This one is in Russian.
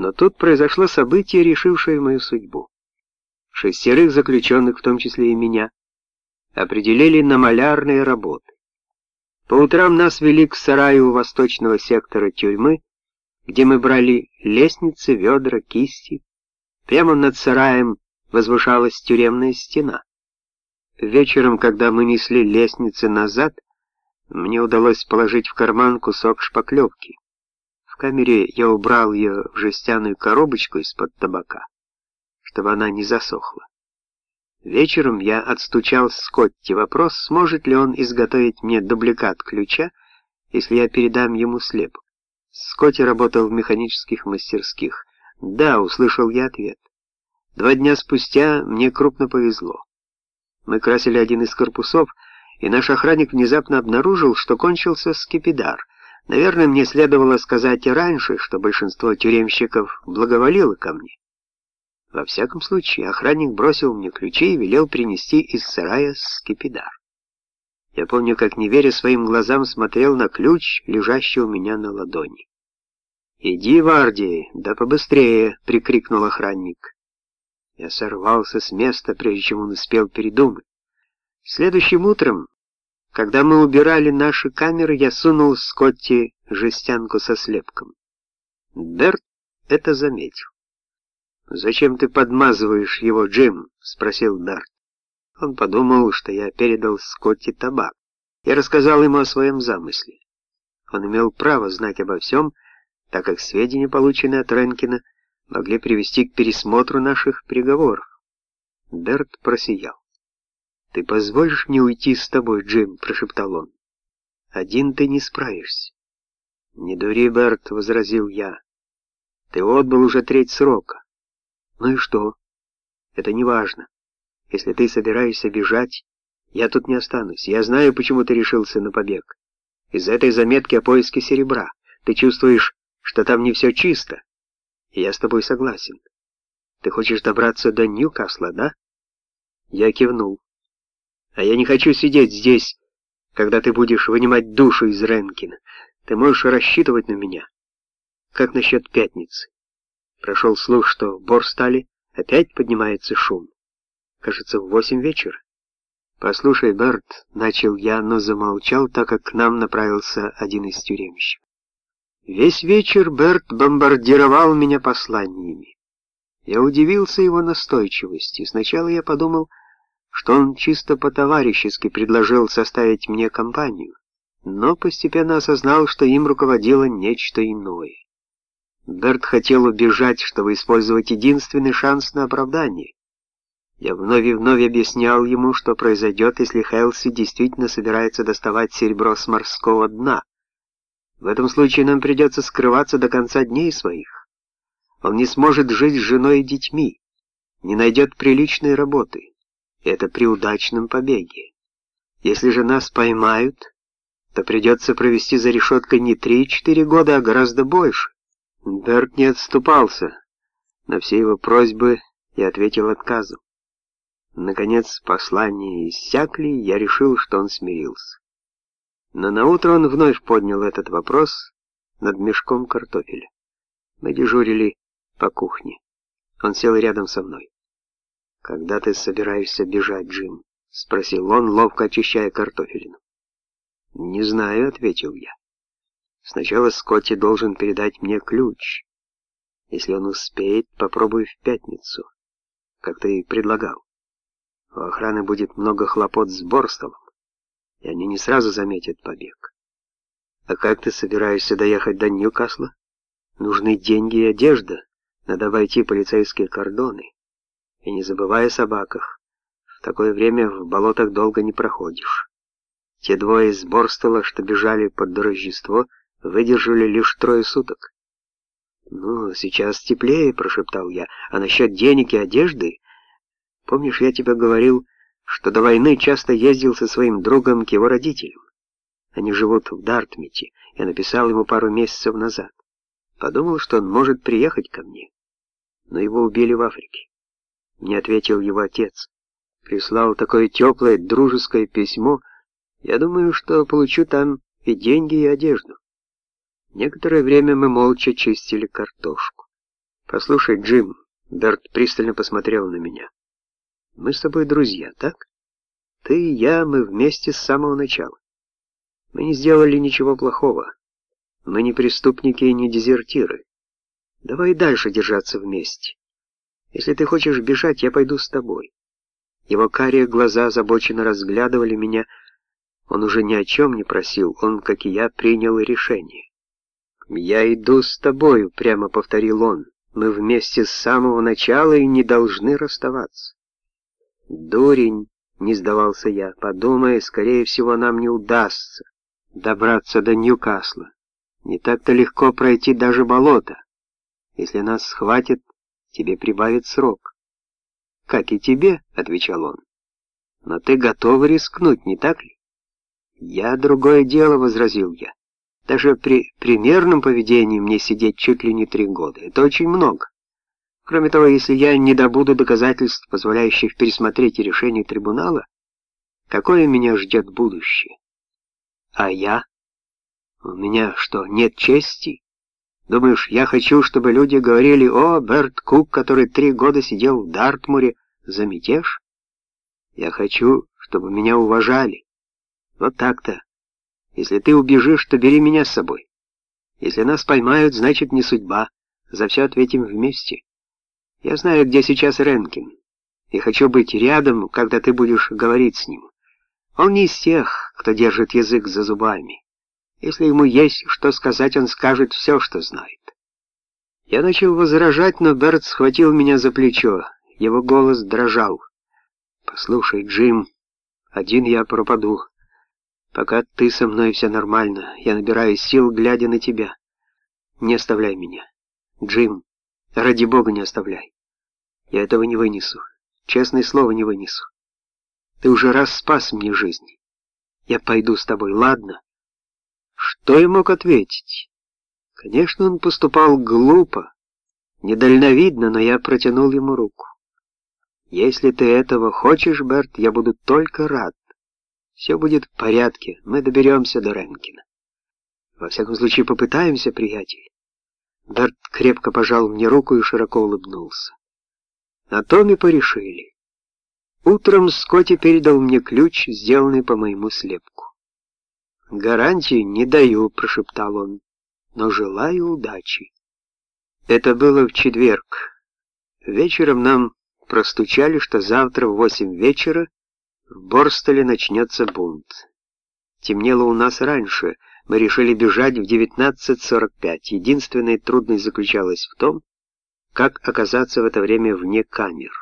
Но тут произошло событие, решившее мою судьбу. Шестерых заключенных, в том числе и меня, определили на малярные работы. По утрам нас вели к сараю восточного сектора тюрьмы, где мы брали лестницы, ведра, кисти. Прямо над сараем возвышалась тюремная стена. Вечером, когда мы несли лестницы назад, мне удалось положить в карман кусок шпаклевки. Камере я убрал ее в жестяную коробочку из-под табака, чтобы она не засохла. Вечером я отстучал Скотти вопрос, сможет ли он изготовить мне дубликат ключа, если я передам ему слепок. Скотти работал в механических мастерских. «Да», — услышал я ответ. Два дня спустя мне крупно повезло. Мы красили один из корпусов, и наш охранник внезапно обнаружил, что кончился скипидар. Наверное, мне следовало сказать и раньше, что большинство тюремщиков благоволило ко мне. Во всяком случае, охранник бросил мне ключи и велел принести из сарая скипидар. Я помню, как, не веря своим глазам, смотрел на ключ, лежащий у меня на ладони. «Иди, Варди, да побыстрее!» — прикрикнул охранник. Я сорвался с места, прежде чем он успел передумать. Следующим утром, когда мы убирали наши камеры, я сунул Скотти жестянку со слепком. Берт это заметил. «Зачем ты подмазываешь его, Джим?» — спросил Берт. Он подумал, что я передал Скотти табак. Я рассказал ему о своем замысле. Он имел право знать обо всем, так как сведения, полученные от Ренкина, могли привести к пересмотру наших приговоров. Берт просиял. «Ты позволишь мне уйти с тобой, Джим?» — прошептал он. «Один ты не справишься». «Не дури, Берт», — возразил я. «Ты отбыл уже треть срока». «Ну и что?» «Это не важно. Если ты собираешься бежать, я тут не останусь. Я знаю, почему ты решился на побег. Из-за этой заметки о поиске серебра. Ты чувствуешь, что там не все чисто. Я с тобой согласен. Ты хочешь добраться до Ньюкасла, да? Я кивнул. А я не хочу сидеть здесь, когда ты будешь вынимать душу из Ренкина. Ты можешь рассчитывать на меня. Как насчет пятницы? Прошел слух, что в Борстале опять поднимается шум. Кажется, в восемь вечера. «Послушай, Берт», — начал я, но замолчал, так как к нам направился один из тюремщиков. Весь вечер Берт бомбардировал меня посланиями. Я удивился его настойчивости. Сначала я подумал, что он чисто по-товарищески предложил составить мне компанию, но постепенно осознал, что им руководило нечто иное. Берт хотел убежать, чтобы использовать единственный шанс на оправдание. Я вновь и вновь объяснял ему, что произойдет, если Хелси действительно собирается доставать серебро с морского дна. В этом случае нам придется скрываться до конца дней своих. Он не сможет жить с женой и детьми, не найдет приличной работы. Это при удачном побеге. Если же нас поймают, то придется провести за решеткой не три-четыре года, а гораздо больше. Берт не отступался. На все его просьбы я ответил отказом. Наконец послания иссякли, я решил, что он смирился. Но наутро он вновь поднял этот вопрос над мешком картофеля. Мы дежурили по кухне. Он сел рядом со мной. «Когда ты собираешься бежать, Джим?» — спросил он, ловко очищая картофелину. «Не знаю», — ответил я. «Сначала Скотти должен передать мне ключ. Если он успеет, попробую в пятницу, как ты и предлагал. У охраны будет много хлопот с Борстолом и они не сразу заметят побег. А как ты собираешься доехать до Ньюкасла? Нужны деньги и одежда, надо обойти полицейские кордоны. И не забывай о собаках. В такое время в болотах долго не проходишь. Те двое из Борстола, что бежали под Рождество, выдержали лишь трое суток. «Ну, сейчас теплее», — прошептал я. «А насчет денег и одежды? Помнишь, я тебе говорил, что до войны часто ездил со своим другом к его родителям. Они живут в Дартмите. Я написал ему пару месяцев назад. Подумал, что он может приехать ко мне. Но его убили в Африке. Мне ответил его отец. Прислал такое теплое, дружеское письмо. Я думаю, что получу там и деньги, и одежду. Некоторое время мы молча чистили картошку. «Послушай, Джим», — Берт пристально посмотрел на меня, — «мы с тобой друзья, так? Ты и я, мы вместе с самого начала. Мы не сделали ничего плохого. Мы не преступники и не дезертиры. Давай дальше держаться вместе. Если ты хочешь бежать, я пойду с тобой». Его карие глаза озабоченно разглядывали меня. Он уже ни о чем не просил, он, как и я, принял решение. «Я иду с тобою», — прямо повторил он. Мы вместе с самого начала и не должны расставаться. Дурень, не сдавался я, подумай, скорее всего, нам не удастся добраться до Ньюкасла. Не так-то легко пройти даже болото. Если нас схватят, тебе прибавит срок. Как и тебе, отвечал он. Но ты готов рискнуть, не так ли? Я другое дело, возразил я. Даже при примерном поведении мне сидеть чуть ли не три года. Это очень много. Кроме того, если я не добуду доказательств, позволяющих пересмотреть решение трибунала, какое меня ждет будущее? А я? У меня что, нет чести? Думаешь, я хочу, чтобы люди говорили, о, Берт Кук, который три года сидел в Дартмуре, за мятеж? Я хочу, чтобы меня уважали. Вот так-то. Если ты убежишь, то бери меня с собой. Если нас поймают, значит не судьба. За все ответим вместе. Я знаю, где сейчас Ренкин, и хочу быть рядом, когда ты будешь говорить с ним. Он не из тех, кто держит язык за зубами. Если ему есть что сказать, он скажет все, что знает. Я начал возражать, но Берт схватил меня за плечо. Его голос дрожал. «Послушай, Джим, один я пропаду. Пока ты со мной все нормально, я набираю сил, глядя на тебя. Не оставляй меня. Джим, ради бога не оставляй. Я этого не вынесу. Честное слово, не вынесу. Ты уже раз спас мне жизнь. Я пойду с тобой, ладно? Что я мог ответить? Конечно, он поступал глупо, недальновидно, но я протянул ему руку. Если ты этого хочешь, Берт, я буду только рад. Все будет в порядке, мы доберемся до Ренкина. Во всяком случае, попытаемся, приятель. Берт крепко пожал мне руку и широко улыбнулся. На том и порешили. Утром Скотти передал мне ключ, сделанный по моему слепку. «Гарантии не даю», — прошептал он, — «но желаю удачи». Это было в четверг. Вечером нам простучали, что завтра в восемь вечера в Борстоле начнется бунт. Темнело у нас раньше, мы решили бежать в 19.45. Единственная трудность заключалась в том, как оказаться в это время вне камер.